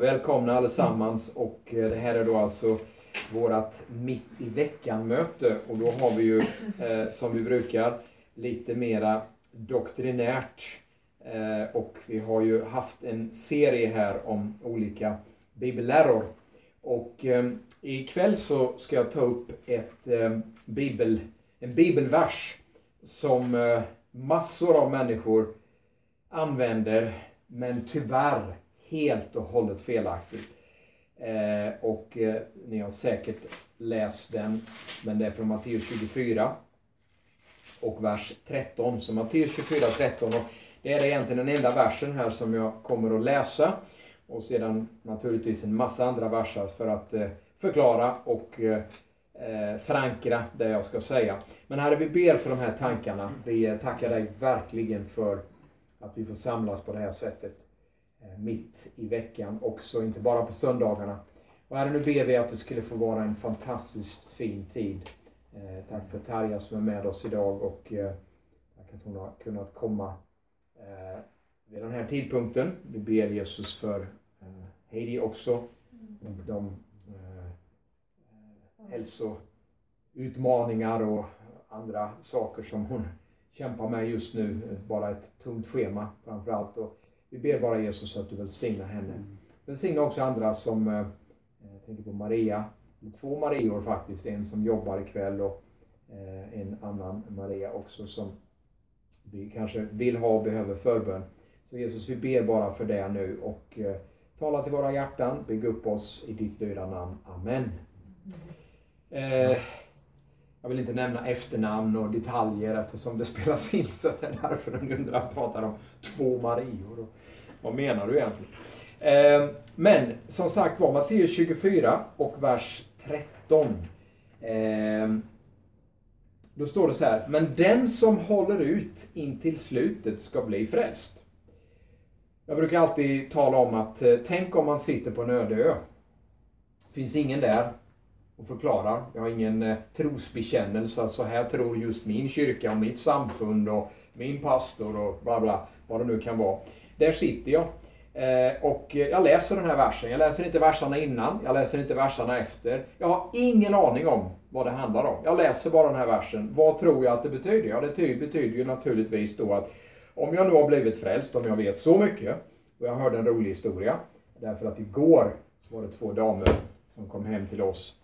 Välkomna allesammans och eh, det här är då alltså vårat mitt i veckan-möte och då har vi ju eh, som vi brukar lite mera doktrinärt eh, och vi har ju haft en serie här om olika bibelläror. Och eh, ikväll så ska jag ta upp ett, eh, bibel, en bibelvers som eh, massor av människor använder men tyvärr helt och hållet felaktigt. Eh, och eh, ni har säkert läst den, men det är från Matteus 24 och vers 13. Så Matteus 24, 13. Och det är egentligen den enda versen här som jag kommer att läsa. Och sedan naturligtvis en massa andra verser för att eh, förklara och eh, eh, förankra det jag ska säga. Men Herre, vi ber för de här tankarna. Vi tackar dig verkligen för att vi får samlas på det här sättet. Eh, mitt i veckan också, inte bara på söndagarna. Och Herre, nu ber vi att det skulle få vara en fantastiskt fin tid. Eh, tack för Tarja som är med oss idag och eh, tack att hon har kunnat komma vid den här tidpunkten. Vi ber Jesus för Heidi också och de hälsoutmaningar och andra saker som hon kämpar med just nu. Bara ett tungt schema framförallt. Och vi ber bara Jesus att du välsignar henne. Välsigna också andra som, eh, jag tänker på Maria, två Marior faktiskt, en som jobbar ikväll och eh, en annan Maria också som vi kanske vill ha och behöver förbön. Så Jesus, vi ber bara för det nu och eh, tala till våra hjärtan, bygg upp oss i ditt döda namn. Amen. Eh, jag vill inte nämna efternamn och detaljer eftersom det spelas in så det är därför de undrar pratar om två Marior. Och, vad menar du egentligen? Eh, men som sagt var, Matteus 24 och vers 13. Eh, då står det så här, men den som håller ut in till slutet ska bli frälst. Jag brukar alltid tala om att eh, tänk om man sitter på en öde ö. finns ingen där och förklarar. Jag har ingen eh, trosbekännelse, att så här tror just min kyrka och mitt samfund och min pastor och bla bla, vad det nu kan vara. Där sitter jag. Eh, och eh, jag läser den här versen. Jag läser inte verserna innan, jag läser inte verserna efter. Jag har ingen aning om vad det handlar om. Jag läser bara den här versen. Vad tror jag att det betyder? Ja, det betyder ju naturligtvis då att om jag nu har blivit frälst, om jag vet så mycket, och jag hörde en rolig historia, därför att igår så var det två damer som kom hem till oss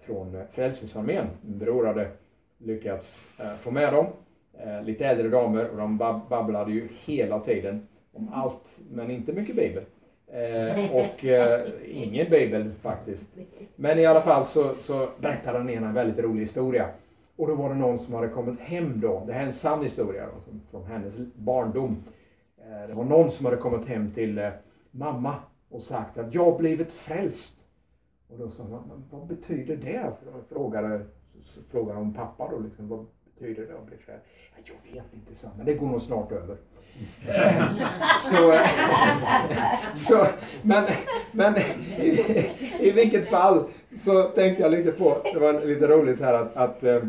från Frälsningsarmén. Min bror hade lyckats eh, få med dem, eh, lite äldre damer, och de bab babblade ju hela tiden om allt, men inte mycket bibel. Eh, och eh, ingen bibel faktiskt. Men i alla fall så, så berättade den ena en väldigt rolig historia. Och då var det någon som hade kommit hem då, det här är en sann historia då, från hennes barndom. Eh, det var någon som hade kommit hem till eh, mamma och sagt att jag har blivit frälst. Och då sa man, vad betyder det? Frågade, frågade om pappa då, liksom, vad betyder det att bli frälst? Jag vet inte, så, men det går nog snart över. så, så, men men i, i vilket fall så tänkte jag lite på, det var lite roligt här att, att, eh,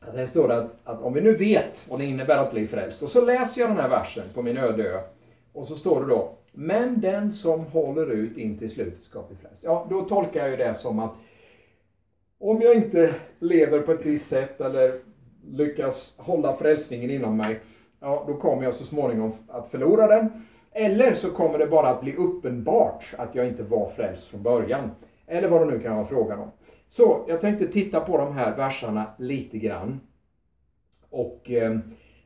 att här står det att, att om vi nu vet vad det innebär att bli frälst och så läser jag den här versen på min öde ö och så står det då men den som håller ut in till slutet ska bli frälst. Ja, då tolkar jag ju det som att om jag inte lever på ett visst sätt eller lyckas hålla frälsningen inom mig, ja då kommer jag så småningom att förlora den. Eller så kommer det bara att bli uppenbart att jag inte var frälst från början. Eller vad det nu kan vara frågan om. Så jag tänkte titta på de här verserna lite grann. Och eh,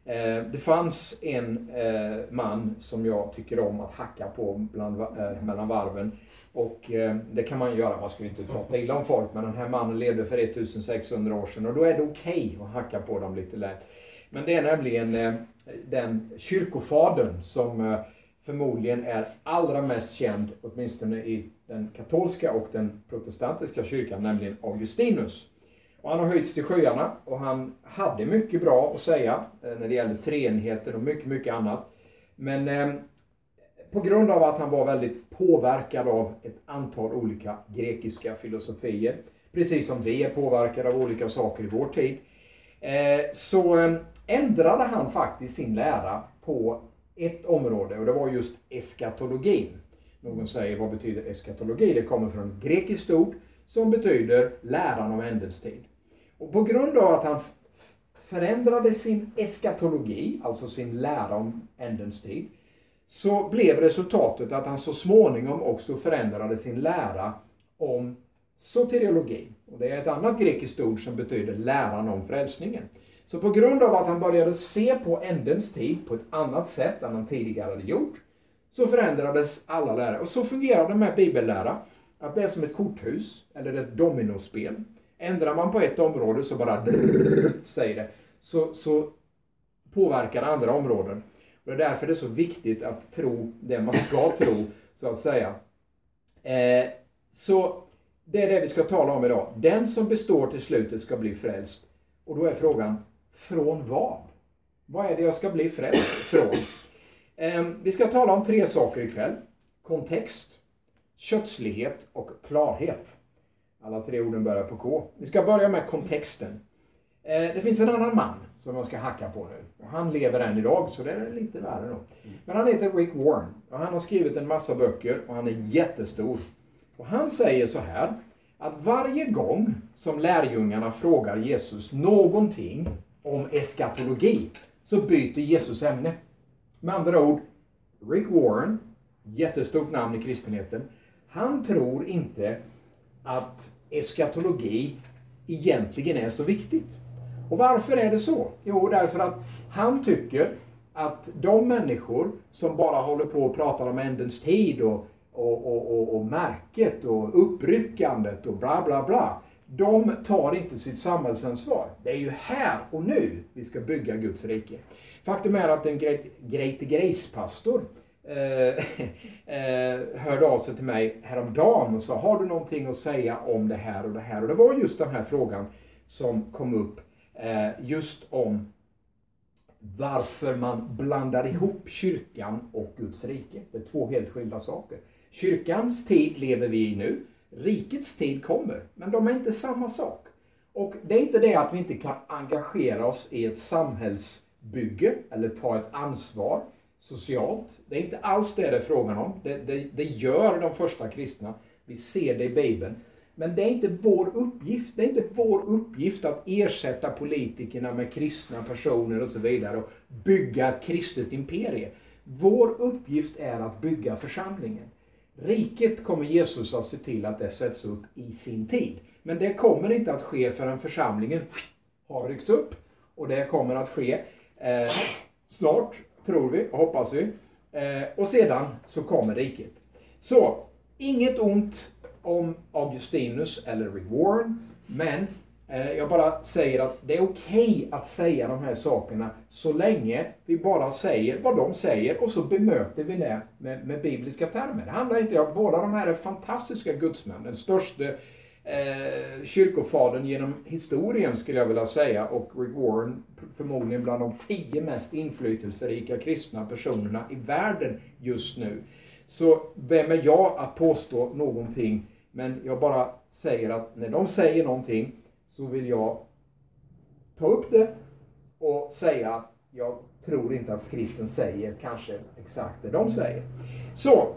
Eh, det fanns en eh, man som jag tycker om att hacka på bland, eh, mellan varven. Och det kan man göra, man ska ju inte prata illa om folk, men den här mannen levde för 1600 år sedan och då är det okej okay att hacka på dem lite lätt. Men det är nämligen den kyrkofadern som förmodligen är allra mest känd, åtminstone i den katolska och den protestantiska kyrkan, nämligen Augustinus. Och han har höjts till skyarna och han hade mycket bra att säga eh, när det gällde treenheten och mycket, mycket annat. Men eh, på grund av att han var väldigt påverkad av ett antal olika grekiska filosofier, precis som vi är påverkade av olika saker i vår tid, eh, så ehm, ändrade han faktiskt sin lära på ett område och det var just eskatologin. Någon säger, vad betyder eskatologi? Det kommer från ett grekiskt ord som betyder läran om ändens tid. Och på grund av att han förändrade sin eskatologi, alltså sin lära om ändens tid, så blev resultatet att han så småningom också förändrade sin lära om soteriologi. Och det är ett annat grekiskt ord som betyder läran om frälsningen. Så på grund av att han började se på ändens tid på ett annat sätt än han tidigare hade gjort, så förändrades alla lärare. Och så fungerar det med bibellära, att det är som ett korthus eller ett dominospel. Ändrar man på ett område så bara drrr, säger det, så, så påverkar andra områden. Och det är därför det är så viktigt att tro det man ska tro, så att säga. Eh, så det är det vi ska tala om idag. Den som består till slutet ska bli frälst. Och då är frågan, från vad? Vad är det jag ska bli frälst från? Eh, vi ska tala om tre saker ikväll. Kontext, kötslighet och klarhet. Alla tre orden börjar på K. Vi ska börja med kontexten. Eh, det finns en annan man som jag ska hacka på nu. Han lever än idag, så det är lite värre då. Men han heter Rick Warren och han har skrivit en massa böcker och han är jättestor. Och han säger så här, att varje gång som lärjungarna frågar Jesus någonting om eskatologi så byter Jesus ämne. Med andra ord, Rick Warren, jättestort namn i kristenheten, han tror inte att eskatologi egentligen är så viktigt. Och varför är det så? Jo, därför att han tycker att de människor som bara håller på och pratar om ändens tid och, och, och, och, och märket och uppryckandet och bla bla bla. De tar inte sitt samhällsansvar. Det är ju här och nu vi ska bygga Guds rike. Faktum är att en Great, great Grace-pastor Eh, eh, hörde av sig till mig häromdagen och sa, har du någonting att säga om det här och det här? Och det var just den här frågan som kom upp Eh, just om varför man blandar ihop kyrkan och Guds rike. Det är två helt skilda saker. Kyrkans tid lever vi i nu. Rikets tid kommer, men de är inte samma sak. Och det är inte det att vi inte kan engagera oss i ett samhällsbygge eller ta ett ansvar socialt. Det är inte alls det det är frågan om. Det, det, det gör de första kristna. Vi ser det i Bibeln. Men det är inte vår uppgift. Det är inte vår uppgift att ersätta politikerna med kristna personer och så vidare och bygga ett kristet imperium. Vår uppgift är att bygga församlingen. Riket kommer Jesus att se till att det sätts upp i sin tid. Men det kommer inte att ske förrän församlingen har ryckts upp. Och det kommer att ske eh, snart, tror vi och hoppas vi. Eh, och sedan så kommer riket. Så, inget ont om Augustinus eller Rick Warren, men eh, jag bara säger att det är okej okay att säga de här sakerna så länge vi bara säger vad de säger och så bemöter vi det med, med bibliska termer. Det handlar inte om, båda de här är fantastiska gudsmän. Den största eh, kyrkofadern genom historien skulle jag vilja säga och Rick Warren förmodligen bland de tio mest inflytelserika kristna personerna i världen just nu. Så vem är jag att påstå någonting men jag bara säger att när de säger någonting så vill jag ta upp det och säga att jag tror inte att skriften säger kanske exakt det de säger. Så,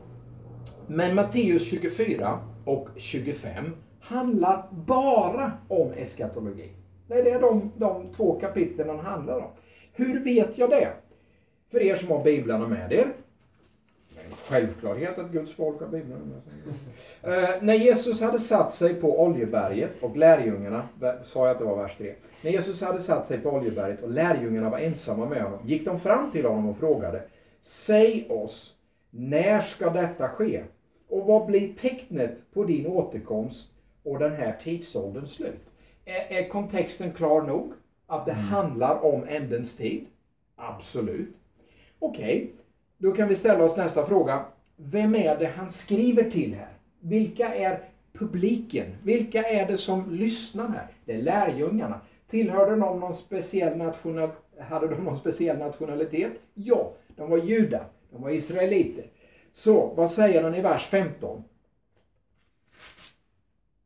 men Matteus 24 och 25 handlar bara om eskatologi. Det är det de, de två kapitlen handlar om. Hur vet jag det? För er som har biblarna med er Det är en självklarhet att Guds folk har biblarna med Eh, när Jesus hade satt sig på Oljeberget och lärjungarna, sa jag att det var vers 3. När Jesus hade satt sig på Oljeberget och lärjungarna var ensamma med honom, gick de fram till honom och frågade Säg oss, när ska detta ske? Och vad blir tecknet på din återkomst och den här tidsålderns slut? Är, är kontexten klar nog? Att det mm. handlar om ändens tid? Absolut. Okej, okay. Då kan vi ställa oss nästa fråga. Vem är det han skriver till här? Vilka är publiken? Vilka är det som lyssnar här? Det är lärjungarna. Tillhörde de någon speciell national, hade de någon speciell nationalitet? Ja, de var judar. De var israeliter. Så, vad säger han i vers 15?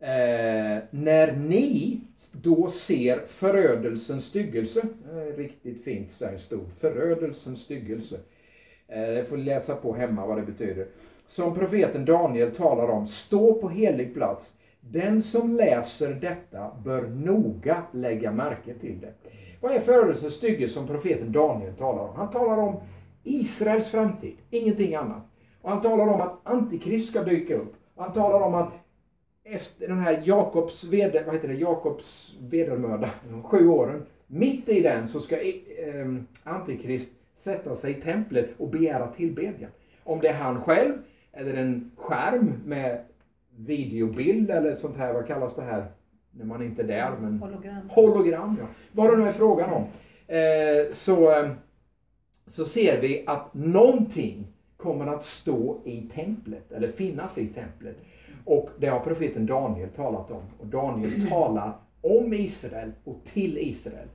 Eh, när ni då ser förödelsens styggelse, riktigt fint svenskt ord. förödelsens styggelse. Eh, det får läsa på hemma vad det betyder. som profeten Daniel talar om stå på helig plats. Den som läser detta bör noga lägga märke till det. Vad är förödelsens styggelse som profeten Daniel talar om? Han talar om Israels framtid, ingenting annat. Och han talar om att Antikrist ska dyka upp. Han talar om att efter den här Jakobs, veder, vad heter det, Jakobs vedermöda, de sju åren, mitt i den så ska eh, Antikrist sätta sig i templet och begära tillbedjan. Om det är han själv, eller en skärm med videobild eller sånt här, vad kallas det här? När man inte är där. Men... Hologram. Hologram, ja. Vad det nu är frågan om. Eh, så, eh, så ser vi att någonting kommer att stå i templet, eller finnas i templet. Och det har profeten Daniel talat om. Och Daniel talar om Israel och till Israel.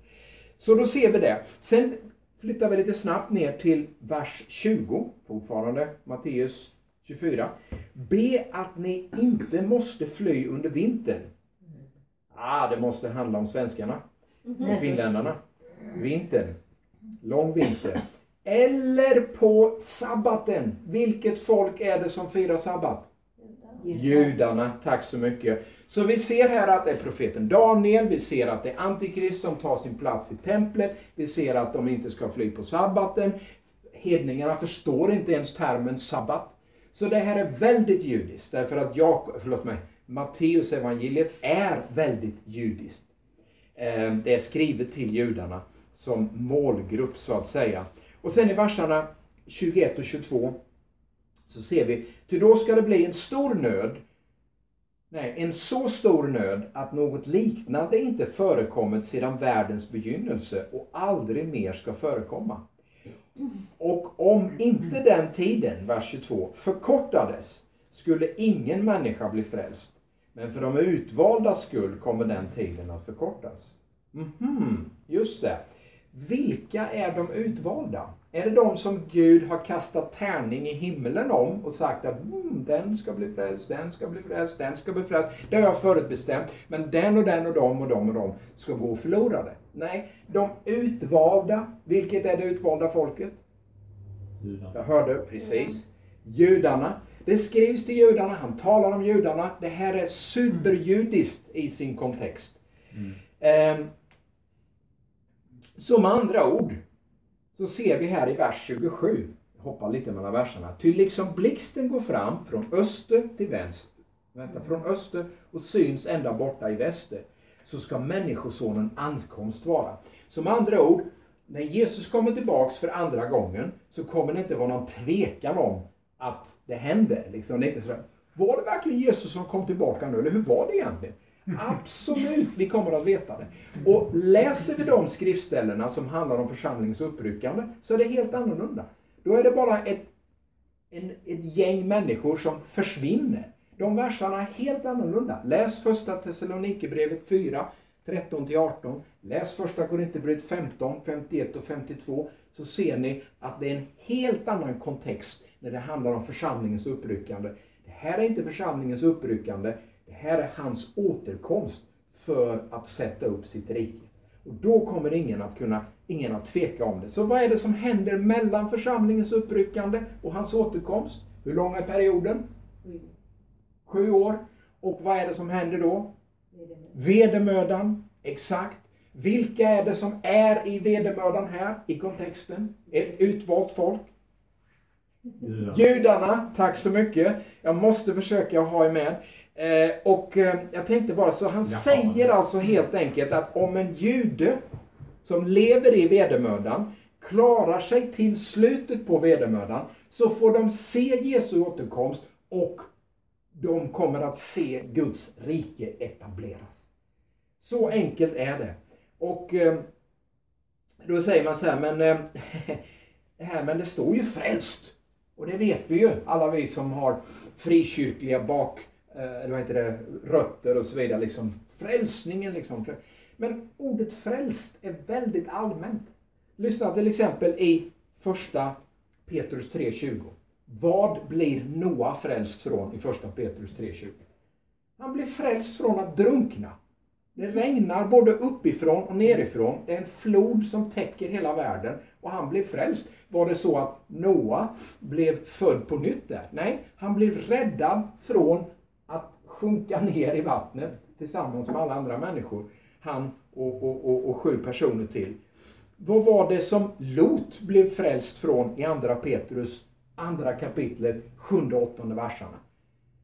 Så då ser vi det. Sen flyttar vi lite snabbt ner till vers 20, fortfarande Matteus 24. Be att ni inte måste fly under vintern. Ah, det måste handla om svenskarna och finländarna. Vintern. Lång vinter. Eller på sabbaten. Vilket folk är det som firar sabbat? Judarna, tack så mycket. Så vi ser här att det är profeten Daniel, vi ser att det är Antikrist som tar sin plats i templet, vi ser att de inte ska fly på sabbaten. Hedningarna förstår inte ens termen sabbat. Så det här är väldigt judiskt, därför att jag, förlåt mig, Matteus evangeliet är väldigt judiskt. Eh, det är skrivet till judarna som målgrupp så att säga. Och sen i verserna 21 och 22 så ser vi, ty då ska det bli en stor nöd, nej, en så stor nöd att något liknande inte förekommit sedan världens begynnelse och aldrig mer ska förekomma. Och om inte den tiden, vers 22, förkortades skulle ingen människa bli frälst. Men för de utvaldas skull kommer den tiden att förkortas. Mhm, just det. Vilka är de utvalda? Är det de som Gud har kastat tärning i himlen om och sagt att mm, den ska bli frälst, den ska bli frälst, den ska bli frälst. Det har jag förutbestämt. Men den och den och de och de och de ska gå förlorade. Nej, de utvalda. Vilket är det utvalda folket? Judarna. Jag hörde precis. Judarna. Det skrivs till judarna, han talar om judarna. Det här är superjudiskt i sin kontext. Mm. Ehm, så med andra ord så ser vi här i vers 27, jag hoppar lite mellan verserna, ty liksom blixten går fram från öster till vänster, vänta, från öster och syns ända borta i väster, så ska Människosonen ankomst vara. Så med andra ord, när Jesus kommer tillbaks för andra gången så kommer det inte vara någon tvekan om att det händer. Liksom. Det är inte så, var det verkligen Jesus som kom tillbaka nu, eller hur var det egentligen? Absolut, vi kommer att veta det. Och läser vi de skriftställena som handlar om församlingens uppryckande så är det helt annorlunda. Då är det bara ett, en, ett gäng människor som försvinner. De verserna är helt annorlunda. Läs första Thessalonikerbrevet 4, 13-18. Läs första Korinthierbrevet 15, 51 och 52. Så ser ni att det är en helt annan kontext när det handlar om församlingens uppryckande. Det här är inte församlingens uppryckande. Det här är hans återkomst för att sätta upp sitt rike. Och då kommer ingen att kunna, ingen att tveka om det. Så vad är det som händer mellan församlingens uppryckande och hans återkomst? Hur lång är perioden? Sju år. Och vad är det som händer då? Vedermödan, exakt. Vilka är det som är i vedermödan här i kontexten? Ett utvalt folk. Judarna. Judarna, tack så mycket. Jag måste försöka ha er med. Eh, och eh, jag tänkte bara så, han Jaha. säger alltså helt enkelt att om en jude som lever i vedermödan klarar sig till slutet på vedermödan så får de se Jesu återkomst och de kommer att se Guds rike etableras. Så enkelt är det. Och eh, då säger man så här, men det här, men det står ju frälst. Och det vet vi ju, alla vi som har frikyrkliga bak, Eh, eller vad heter det, rötter och så vidare. Liksom, frälsningen liksom. Men ordet frälst är väldigt allmänt. Lyssna till exempel i första Petrus 3.20. Vad blir Noa frälst från i första Petrus 3.20? Han blir frälst från att drunkna. Det regnar både uppifrån och nerifrån. Det är en flod som täcker hela världen och han blev frälst. Var det så att Noa blev född på nytt där? Nej, han blev räddad från sjunka ner i vattnet tillsammans med alla andra människor. Han och, och, och, och sju personer till. Vad var det som Lot blev frälst från i andra Petrus andra kapitlet, sjunde och åttonde verserna?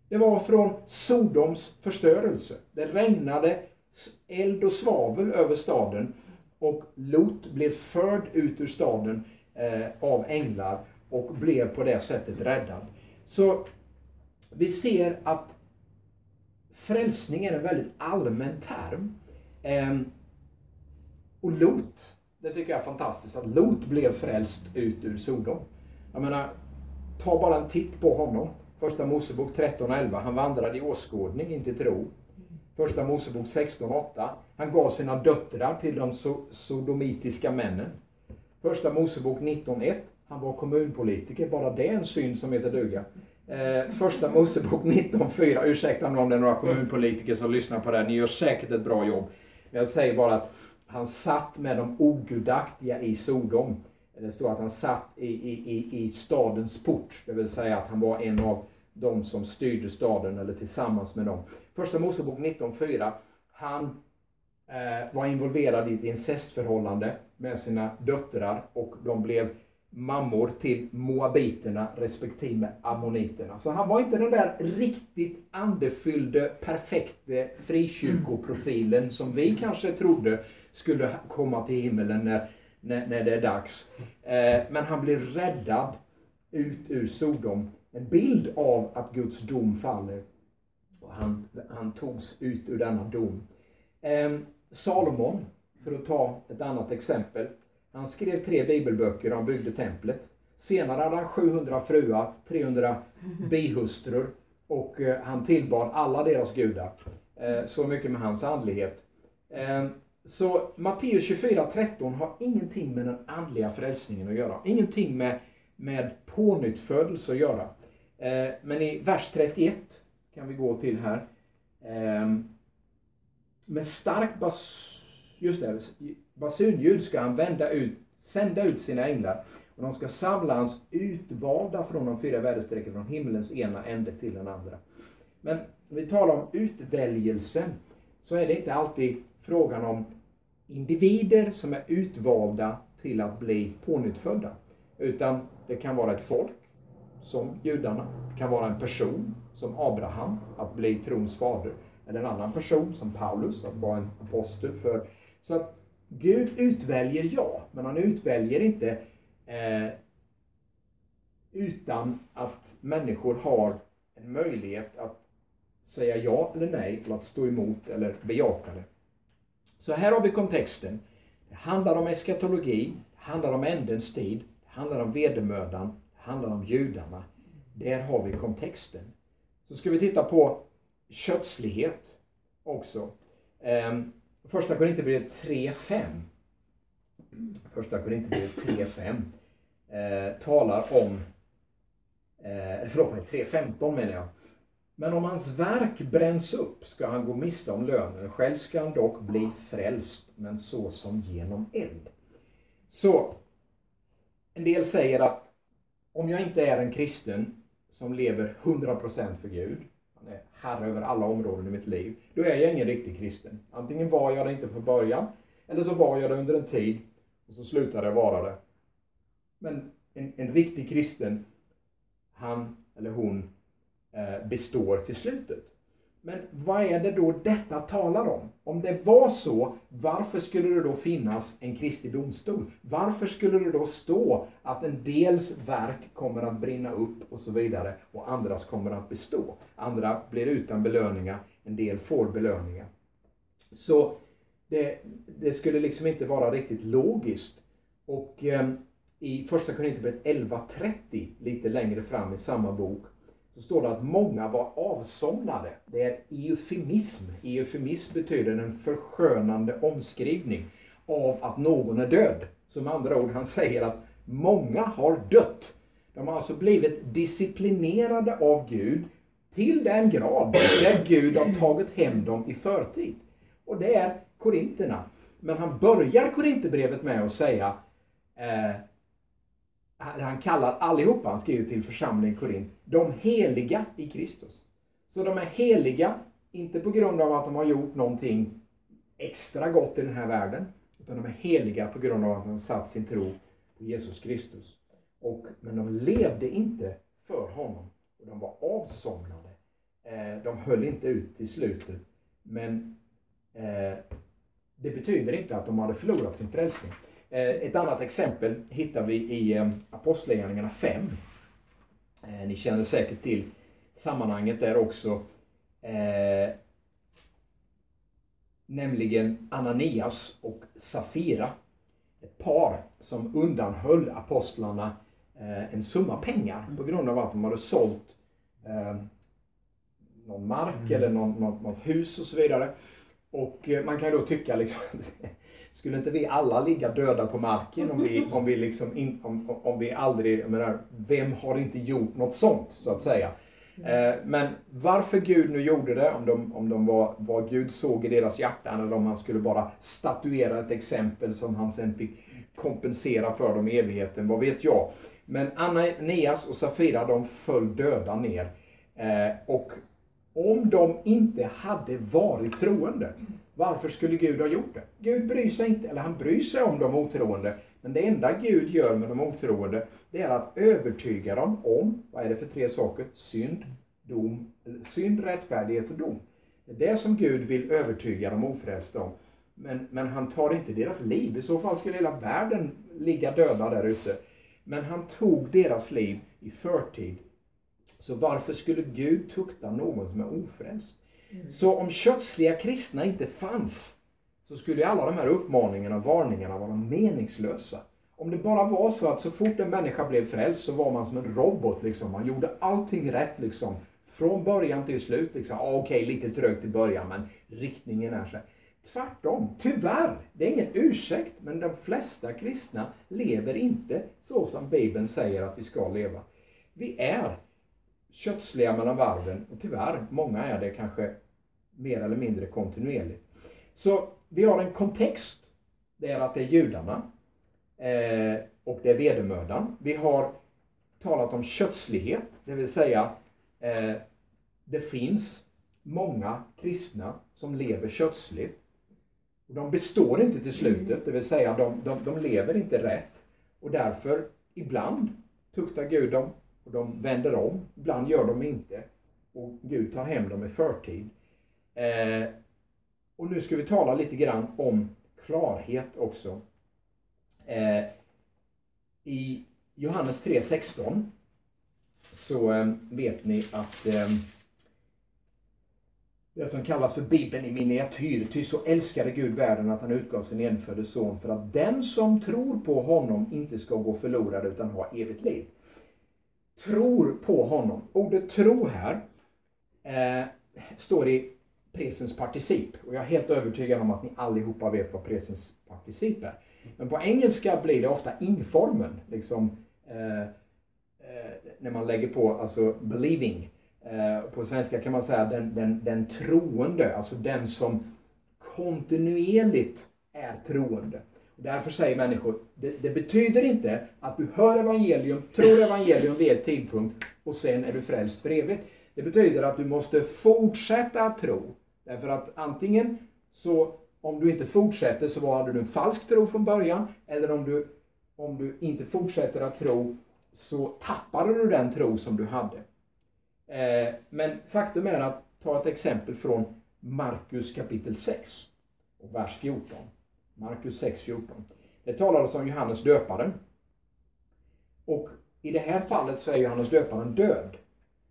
Det var från Sodoms förstörelse. Det regnade eld och svavel över staden och Lot blev förd ut ur staden eh, av änglar och blev på det sättet räddad. Så vi ser att frälsning är en väldigt allmän term. Ehm, och Lot, det tycker jag är fantastiskt, att Lot blev frälst ut ur Sodom. Jag menar, ta bara en titt på honom. Första Mosebok 13.11. Han vandrade i åskådning, inte tro. Första Mosebok 16.8. Han gav sina döttrar till de sodomitiska männen. Första Mosebok 19.1. Han var kommunpolitiker, bara det är en synd som heter duga. Eh, första Mosebok 19.4. Ursäkta nu om det är några kommunpolitiker som lyssnar på det här. Ni gör säkert ett bra jobb. Men jag säger bara att han satt med de ogudaktiga i Sodom. Det står att han satt i, i, i, i stadens port, det vill säga att han var en av de som styrde staden eller tillsammans med dem. Första Mosebok 19.4. Han eh, var involverad i ett incestförhållande med sina döttrar och de blev mammor till moabiterna respektive ammoniterna. Så han var inte den där riktigt andefyllde, perfekte frikyrkoprofilen som vi kanske trodde skulle komma till himmelen när, när, när det är dags. Eh, men han blir räddad ut ur Sodom en bild av att Guds dom faller. Och han, han togs ut ur denna dom. Eh, Salomon, för att ta ett annat exempel. Han skrev tre bibelböcker och han byggde templet. Senare hade han 700 fruar, 300 bihustrur och eh, han tillbad alla deras gudar. Eh, så mycket med hans andlighet. Ehm, så Matteus 24.13 har ingenting med den andliga frälsningen att göra. Ingenting med, med pånyttfödelse att göra. Ehm, men i vers 31 kan vi gå till här. Ehm, med stark bas, just det, basunljud ska han vända ut, sända ut sina änglar och de ska samla hans utvalda från de fyra väderstrecken från himlens ena ände till den andra. Men när vi talar om utväljelsen så är det inte alltid frågan om individer som är utvalda till att bli pånyttfödda. Utan det kan vara ett folk, som judarna. Det kan vara en person som Abraham, att bli trons fader. Eller en annan person som Paulus, att vara en apostel. för. Så att Gud utväljer ja, men han utväljer inte eh, utan att människor har en möjlighet att säga ja eller nej, eller att stå emot eller bejaka det. Så här har vi kontexten. Det handlar om eskatologi, det handlar om ändens tid, det handlar om vedermödan, det handlar om judarna. Där har vi kontexten. Så ska vi titta på kötslighet också. Ehm, första Korinthierbrevet 3.5 Första Korinthierbrevet 3.5 eh, talar om, eh, förlåt mig, 3.15 menar jag. Men om hans verk bränns upp ska han gå miste om lönen. Själv ska han dock bli frälst, men så som genom eld. Så, en del säger att om jag inte är en kristen som lever 100% för Gud, han är herre över alla områden i mitt liv, då är jag ingen riktig kristen. Antingen var jag det inte från början, eller så var jag det under en tid, och så slutade jag vara det. Men en, en riktig kristen, han eller hon eh, består till slutet. Men vad är det då detta talar om? Om det var så, varför skulle det då finnas en Kristi domstol? Varför skulle det då stå att en dels verk kommer att brinna upp och så vidare och andras kommer att bestå? Andra blir utan belöningar, en del får belöningar. Så det, det skulle liksom inte vara riktigt logiskt. Och eh, i Första Korinthierbrevet 11.30, lite längre fram i samma bok, så står det att många var avsomnade. Det är eufemism. Eufemism betyder en förskönande omskrivning av att någon är död. Som andra ord, han säger att många har dött. De har alltså blivit disciplinerade av Gud till den grad där Gud har tagit hem dem i förtid. Och det är korinterna. Men han börjar Korinterbrevet med att säga eh, han kallar allihopa, han skriver till församlingen Korint, de heliga i Kristus. Så de är heliga, inte på grund av att de har gjort någonting extra gott i den här världen, utan de är heliga på grund av att de har satt sin tro på Jesus Kristus. Och, men de levde inte för honom. Och de var avsomnade. Eh, de höll inte ut till slutet. Men eh, det betyder inte att de hade förlorat sin frälsning. Eh, ett annat exempel hittar vi i eh, Apostlagärningarna 5. Eh, ni känner säkert till sammanhanget där också. Nämligen Ananias och Safira. Ett par som undanhöll apostlarna en summa pengar på grund av att de hade sålt någon mark mm. eller någon, något, något, hus och så vidare. Och man kan ju då tycka liksom, skulle inte vi alla ligga döda på marken om vi, om vi, liksom in, om, om vi aldrig, jag menar, vem har inte gjort något sånt så att säga? Eh, men varför Gud nu gjorde det, om de, om de var vad Gud såg i deras hjärtan eller om han skulle bara statuera ett exempel som han sen fick kompensera för dem i evigheten, vad vet jag. Men Ananias och Safira de föll döda ner. Eh, och om de inte hade varit troende, varför skulle Gud ha gjort det? Gud bryr sig inte, eller han bryr sig om de otroende, men det enda Gud gör med de otroende, det är att övertyga dem om, vad är det för tre saker? Synd, dom, synd, rättfärdighet och dom. Det är det som Gud vill övertyga de ofrälsta om. Men, men han tar inte deras liv, i så fall skulle hela världen ligga döda där ute. Men han tog deras liv i förtid. Så varför skulle Gud tukta någon som är ofrälst? Så om kötsliga kristna inte fanns, så skulle alla de här uppmaningarna och varningarna vara meningslösa. Om det bara var så att så fort en människa blev frälst så var man som en robot. Liksom. Man gjorde allting rätt liksom. Från början till slut. Liksom. Ah, Okej, okay, lite trögt i början men riktningen är så. Tvärtom, tyvärr. Det är ingen ursäkt, men de flesta kristna lever inte så som Bibeln säger att vi ska leva. Vi är kötsliga mellan varven och tyvärr, många är det kanske mer eller mindre kontinuerligt. Så vi har en kontext. Det är att det är judarna eh, och det är vedermödan. Vi har talat om kötslighet, det vill säga eh, det finns många kristna som lever kötsligt. Och de består inte till slutet, det vill säga de, de, de lever inte rätt. Och därför, ibland tuktar Gud dem och de vänder om. Ibland gör de inte. Och Gud tar hem dem i förtid. Eh, och nu ska vi tala lite grann om klarhet också. Eh, I Johannes 3.16 så eh, vet ni att eh, det som kallas för Bibeln i miniatyr. Ty så älskade Gud världen att han utgav sin enfödde son för att den som tror på honom inte ska gå förlorad utan ha evigt liv. Tror på honom. Ordet tro här eh, står i presens particip. Och jag är helt övertygad om att ni allihopa vet vad presens particip är. Men på engelska blir det ofta informen, Liksom, eh, eh, när man lägger på alltså believing. Eh, på svenska kan man säga den, den, den troende, alltså den som kontinuerligt är troende. Och därför säger människor, det, det, betyder inte att du hör evangelium, tror evangelium vid ett tidpunkt och sen är du frälst för evigt. Det betyder att du måste fortsätta att tro. Därför att antingen så, om du inte fortsätter så hade du en falsk tro från början, eller om du, om du inte fortsätter att tro så tappade du den tro som du hade. Eh, men faktum är att, ta ett exempel från Markus kapitel 6 och vers 14. Markus 6, 14. Det talades om Johannes döparen. Och i det här fallet så är Johannes döparen död.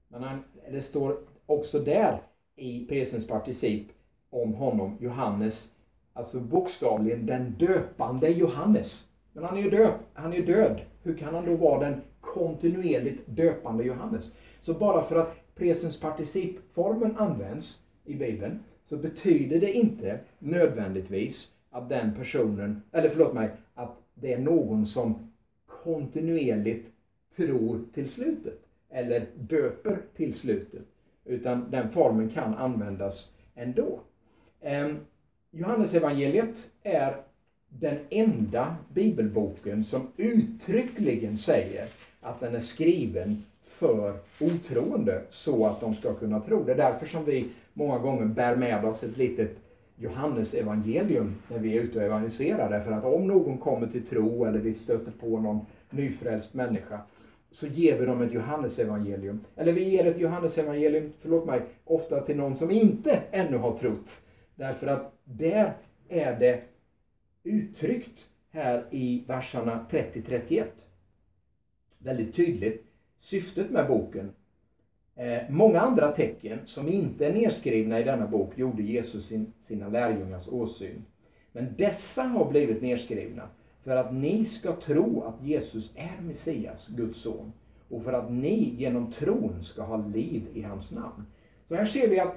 Men han, det står också där i presens particip om honom, Johannes, alltså bokstavligen den döpande Johannes. Men han är ju död. Han är död. Hur kan han då vara den kontinuerligt döpande Johannes? Så bara för att presens participformen används i Bibeln så betyder det inte nödvändigtvis att den personen, eller förlåt mig, att det är någon som kontinuerligt tror till slutet. Eller döper till slutet. Utan den formen kan användas ändå. Ehm, Johannesevangeliet är den enda bibelboken som uttryckligen säger att den är skriven för otroende så att de ska kunna tro. Det är därför som vi många gånger bär med oss ett litet Johannesevangelium när vi är ute och evangeliserar. Därför att om någon kommer till tro eller vi stöter på någon nyfrälst människa så ger vi dem ett Johannesevangelium. Eller vi ger ett Johannesevangelium, förlåt mig, ofta till någon som inte ännu har trott. Därför att där är det uttryckt här i verserna 30-31. Väldigt tydligt. Syftet med boken. Eh, många andra tecken som inte är nedskrivna i denna bok gjorde Jesus sin, sina lärjungars åsyn. Men dessa har blivit nedskrivna för att ni ska tro att Jesus är Messias, Guds son, och för att ni genom tron ska ha liv i hans namn. Så här ser vi att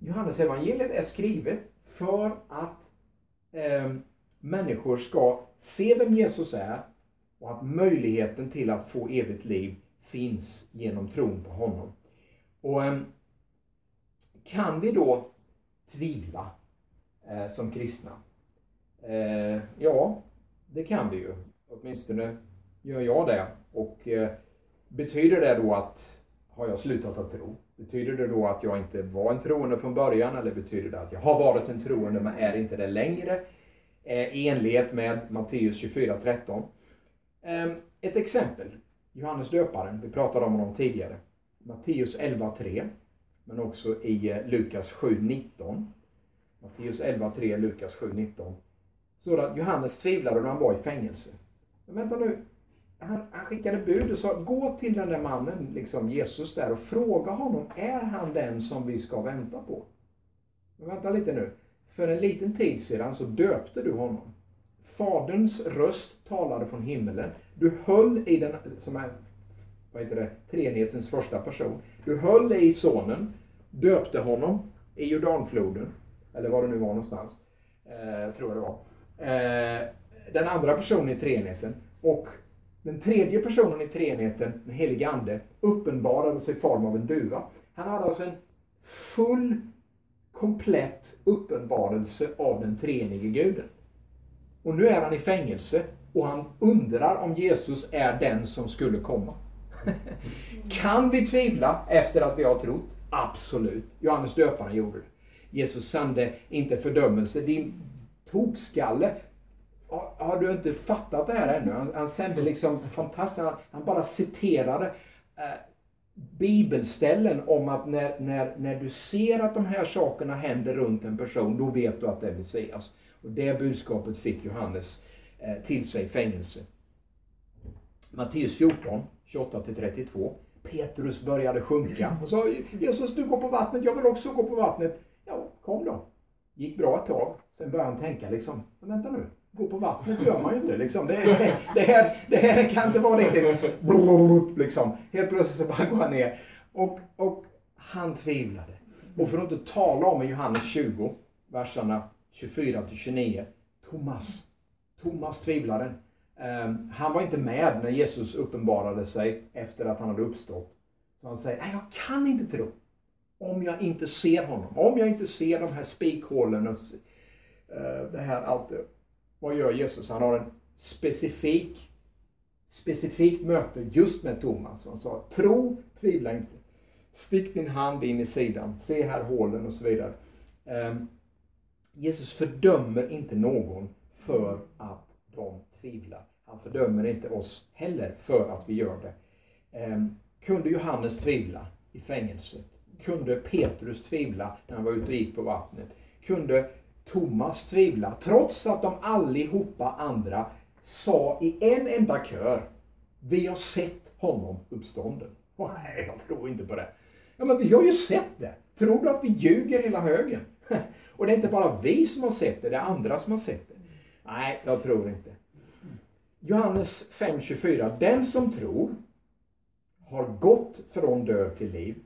Johannesevangeliet är skrivet för att eh, människor ska se vem Jesus är och att möjligheten till att få evigt liv finns genom tron på honom. Och eh, Kan vi då tvivla eh, som kristna? Eh, ja, det kan vi ju. Åtminstone gör jag det. Och eh, Betyder det då att har jag slutat att tro? Betyder det då att jag inte var en troende från början eller betyder det att jag har varit en troende men är inte det längre? Eh, I enlighet med Matteus 24.13. Eh, ett exempel. Johannes döparen, vi pratade om honom tidigare. Matteus 11.3 men också i eh, Lukas 7.19. Matteus 11.3, Lukas 7.19. Så att Johannes tvivlade när han var i fängelse. Men vänta nu, han, han skickade bud och sa gå till den där mannen, liksom Jesus där och fråga honom, är han den som vi ska vänta på? Men vänta lite nu. För en liten tid sedan så döpte du honom. Faderns röst talade från himmelen. Du höll i den, som är, vad heter det, treenighetens första person. Du höll i sonen, döpte honom i Jordanfloden, eller var det nu var någonstans, eh, tror jag det var. Eh, den andra personen i treenheten och den tredje personen i treenigheten, den helige Ande, uppenbarade sig i form av en duva. Han hade alltså en full, komplett uppenbarelse av den treenige guden. Och nu är han i fängelse och han undrar om Jesus är den som skulle komma. kan vi tvivla efter att vi har trott? Absolut. Johannes döparen gjorde det. Jesus sände inte fördömelse. Din tokskalle, har du inte fattat det här ännu? Han, han sände liksom fantastiskt, han, han bara citerade eh, bibelställen om att när, när, när du ser att de här sakerna händer runt en person, då vet du att det är Messias. Och det budskapet fick Johannes eh, till sig i fängelse. Matteus 14, 28-32. Petrus började sjunka och sa Jesus du går på vattnet, jag vill också gå på vattnet. Ja, kom då. Gick bra ett tag. Sen började han tänka liksom, men vänta nu, gå på vattnet gör man ju inte. Liksom. Det, det, det, här, det här kan inte vara riktigt blub, liksom. Helt plötsligt så bara går han ner. Och, och han tvivlade. Och för att inte tala om i Johannes 20, verserna 24 29. Thomas, Thomas tvivlaren. Um, ehm, han var inte med när Jesus uppenbarade sig efter att han hade uppstått. Så han säger, nej jag kan inte tro. Om jag inte ser honom. Om jag inte ser de här spikhålen och eh, det här allt vad gör Jesus? Han har en specifik, specifikt möte just med Thomas. Han sa, tro, tvivla inte. Stick din hand in i sidan, se här hålen och så vidare. Ehm, Jesus fördömer inte någon för att de tvivlar. Han fördömer inte oss heller för att vi gör det. Ehm, kunde Johannes tvivla i fängelset? Kunde Petrus tvivla när han var ute och gick på vattnet? Kunde Thomas tvivla, trots att de allihopa andra sa i en enda kör, vi har sett honom uppstånden. Nej, jag tror inte på det. Ja, men vi har ju sett det. Tror du att vi ljuger hela högen? Och det är inte bara vi som har sett det, det är andra som har sett det. Nej, jag tror inte. Johannes 5.24. Den som tror har gått från död till liv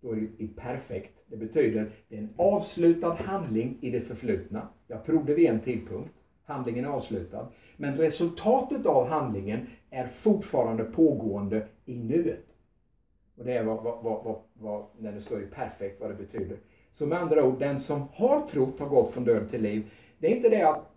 står i perfekt. Det betyder det är en avslutad handling i det förflutna. Jag trodde vid en tidpunkt. Handlingen är avslutad. Men resultatet av handlingen är fortfarande pågående i nuet. Och det är vad, vad, vad, vad när det står i perfekt vad det betyder. Så med andra ord, den som har trott har gått från död till liv. Det är inte det att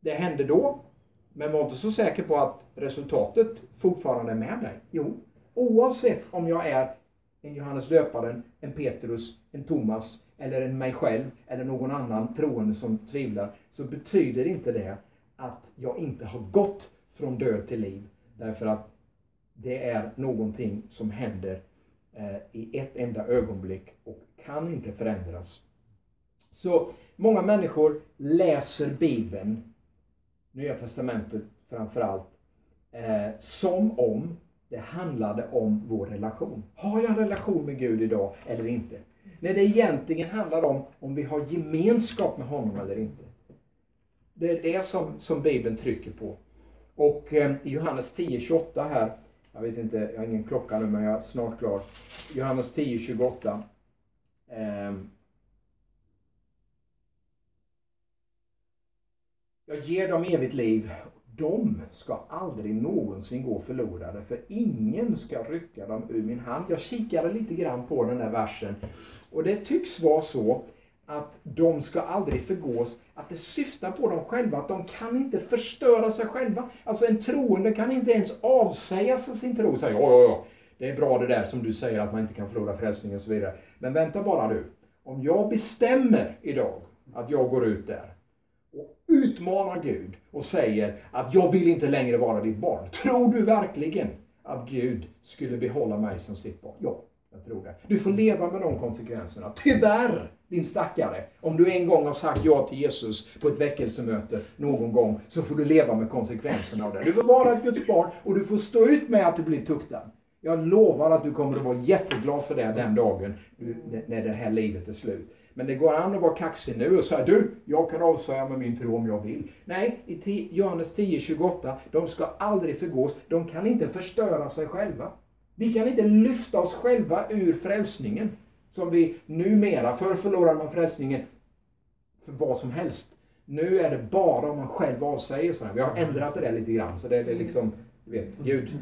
det hände då, men var inte så säker på att resultatet fortfarande är med dig. Jo, oavsett om jag är en Johannes döparen, en Petrus, en Thomas eller en mig själv eller någon annan troende som tvivlar, så betyder inte det att jag inte har gått från död till liv. Därför att det är någonting som händer eh, i ett enda ögonblick och kan inte förändras. Så många människor läser Bibeln, Nya Testamentet framförallt, eh, som om det handlade om vår relation. Har jag en relation med Gud idag eller inte? När det egentligen handlar om om vi har gemenskap med honom eller inte. Det är det som, som Bibeln trycker på. Och eh, i Johannes 10.28 här, jag vet inte, jag har ingen klocka nu men jag är snart klar. Johannes 10.28. Eh, jag ger dem evigt liv. De ska aldrig någonsin gå förlorade, för ingen ska rycka dem ur min hand. Jag kikade lite grann på den där versen och det tycks vara så att de ska aldrig förgås, att det syftar på dem själva, att de kan inte förstöra sig själva. Alltså en troende kan inte ens avsäga sig sin tro. Säga, ja, ja, ja, det är bra det där som du säger att man inte kan förlora frälsningen och så vidare. Men vänta bara du. Om jag bestämmer idag att jag går ut där och utmanar Gud och säger att jag vill inte längre vara ditt barn. Tror du verkligen att Gud skulle behålla mig som sitt barn? Ja, jag tror det. Du får leva med de konsekvenserna. Tyvärr, din stackare. Om du en gång har sagt ja till Jesus på ett väckelsemöte någon gång så får du leva med konsekvenserna av det. Du får vara ett Guds barn och du får stå ut med att du blir tuktad. Jag lovar att du kommer att vara jätteglad för det den dagen när det här livet är slut. Men det går an att vara kaxig nu och säga du, jag kan avslöja med min tro om jag vill. Nej, i Johannes 10.28, de ska aldrig förgås. De kan inte förstöra sig själva. Vi kan inte lyfta oss själva ur frälsningen. Som vi numera, förr förlorade man frälsningen för vad som helst. Nu är det bara om man själv avsäger sig. Vi har ändrat det där lite grann. Så det är liksom, du vet, Gud,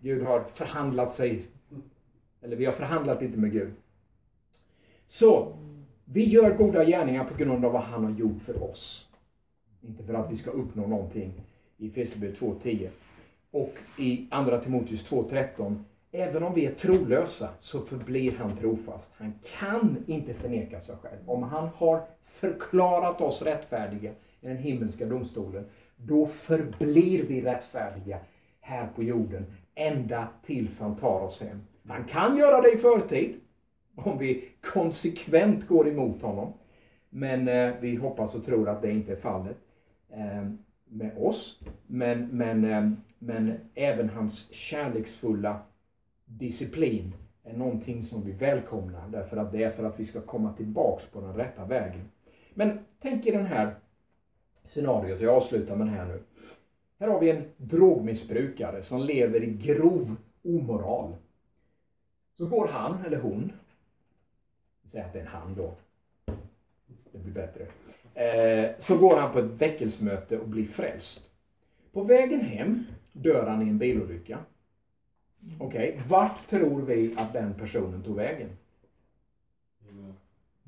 Gud har förhandlat sig, eller vi har förhandlat lite med Gud. Så, vi gör goda gärningar på grund av vad han har gjort för oss. Inte för att vi ska uppnå någonting i Fesebrevet 2.10. Och i Andra Timoteus 2.13. Även om vi är trolösa så förblir han trofast. Han kan inte förneka sig själv. Om han har förklarat oss rättfärdiga i den himmelska domstolen, då förblir vi rättfärdiga här på jorden ända tills han tar oss hem. Han kan göra det i förtid, om vi konsekvent går emot honom. Men eh, vi hoppas och tror att det inte är fallet eh, med oss. Men, men, eh, men även hans kärleksfulla disciplin är någonting som vi välkomnar därför att det är för att vi ska komma tillbaks på den rätta vägen. Men tänk i den här scenariot, jag avslutar med det här nu. Här har vi en drogmissbrukare som lever i grov omoral. Så går han eller hon Säg att det är en han då. Det blir bättre. Eh, så går han på ett väckelsemöte och blir frälst. På vägen hem dör han i en bilolycka. Okej, okay. vart tror vi att den personen tog vägen?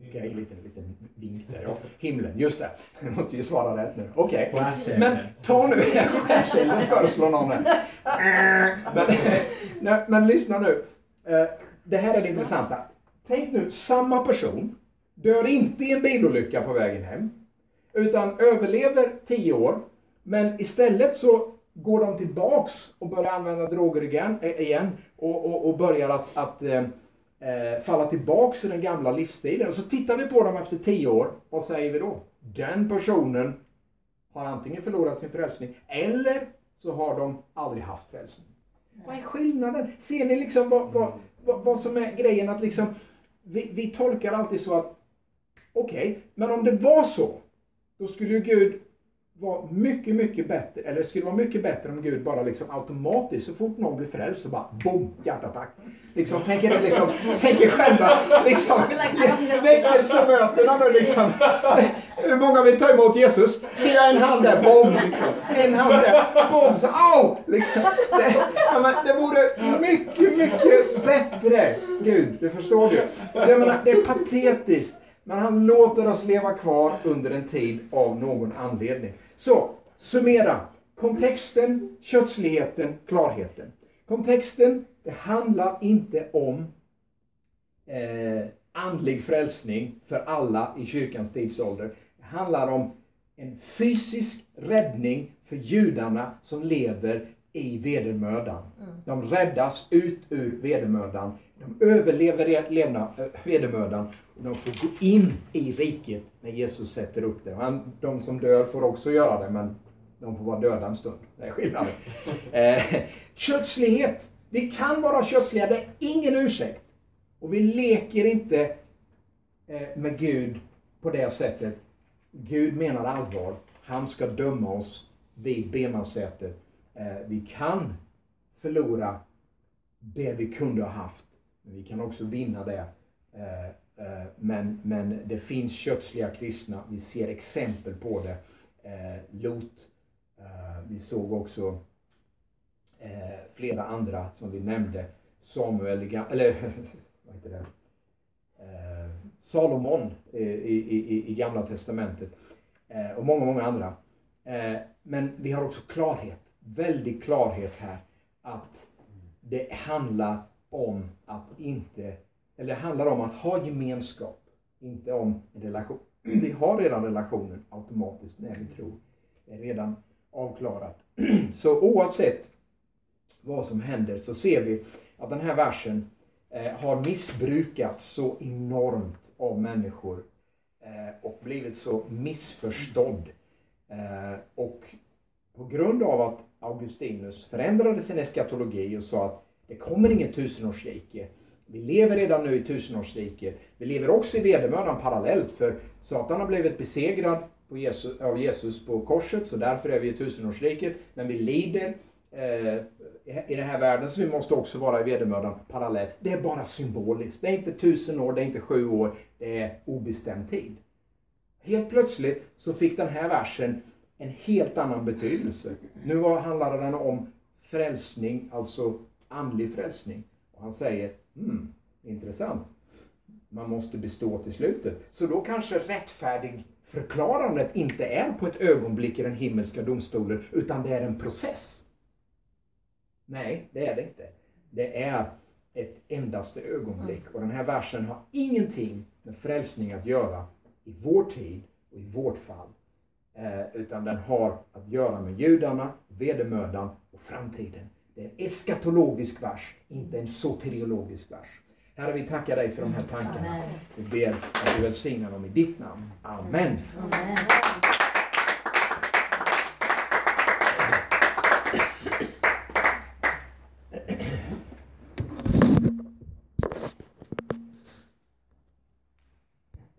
Okej, okay, liten, liten vink där. Ja. Himlen, just det. Jag måste ju svara rätt nu. Okej. Okay. Men ta nu... Skärselden föreslår någon men, men, men lyssna nu. Eh, det här är det intressanta. Tänk nu, samma person dör inte i en bilolycka på vägen hem. Utan överlever 10 år. Men istället så går de tillbaks och börjar använda droger igen, eh, igen och, och, och börjar att, att eh, eh, falla tillbaks i den gamla livsstilen. Och så tittar vi på dem efter 10 år. Vad säger vi då? Den personen har antingen förlorat sin frälsning eller så har de aldrig haft frälsning. Vad är skillnaden? Ser ni liksom vad, vad, vad, vad som är grejen? Att liksom vi, vi tolkar alltid så att okej, okay, men om det var så, då skulle ju Gud vara mycket, mycket bättre, eller det skulle vara mycket bättre om Gud bara liksom automatiskt, så fort någon blir frälst så bara boom, hjärtattack. Liksom, tänker det liksom, tänker själva, liksom, väckelsemötena nu liksom. Hur många vill ta emot Jesus? Ser jag en hand där, boom, liksom. En hand där, boom, så au! Liksom. Det, ja, men det vore mycket, mycket bättre, Gud, det förstår du. Så jag menar, det är patetiskt Men han låter oss leva kvar under en tid av någon anledning. Så, summera. Kontexten, kötsligheten, klarheten. Kontexten, det handlar inte om eh, andlig frälsning för alla i kyrkans tidsålder. Handlar om en fysisk räddning för judarna som lever i vedermödan. Mm. De räddas ut ur vedermödan. De överlever levna, eh, vedermödan och de får gå in i riket när Jesus sätter upp det. de som dör får också göra det, men de får vara döda en stund. Det är skillnaden. eh, kötslighet. Vi kan vara kötsliga, det är ingen ursäkt. Och vi leker inte eh, med Gud på det sättet. Gud menar allvar. Han ska döma oss vid bemansätet. Eh, vi kan förlora det vi kunde ha haft. Men vi kan också vinna det. Eh, eh, men, men det finns kötsliga kristna. Vi ser exempel på det. Lot. Vi såg också flera andra som vi nämnde. Samuel, eller vad heter det? Salomon i, i, i Gamla Testamentet. Eh, och många, många andra. Eh, men vi har också klarhet väldig klarhet här att det handlar om att inte, eller det handlar om att ha gemenskap, inte om en relation. Vi har redan relationen automatiskt när vi tror. Det är redan avklarat. Så oavsett vad som händer så ser vi att den här versen eh, har missbrukats så enormt av människor eh, och blivit så missförstådd. Eh, och på grund av att Augustinus förändrade sin eskatologi och sa att det kommer ingen tusenårsrike. Vi lever redan nu i tusenårsriket. Vi lever också i vedermödan parallellt för Satan har blivit besegrad Jesus, av Jesus på korset så därför är vi i tusenårsriket. Men vi lider Eh, i den här världen så vi måste också vara i vedermödan parallellt. Det är bara symboliskt. Det är inte tusen år, det är inte sju år, det är obestämd tid. Helt plötsligt så fick den här versen en helt annan betydelse. Nu handlade den om frälsning, alltså andlig frälsning. Och han säger, hmm, intressant. Man måste bestå till slutet. Så då kanske rättfärdig förklarandet inte är på ett ögonblick i den himmelska domstolen, utan det är en process. Nej, det är det inte. Det är ett endaste ögonblick. Och den här versen har ingenting med frälsning att göra i vår tid och i vårt fall. Eh, utan den har att göra med judarna, vedermödan och framtiden. Det är en eskatologisk vers, inte en soteriologisk vers. Herre, vi tackar dig för de här tankarna. Vi ber att du välsignar dem i ditt namn. Amen. Amen.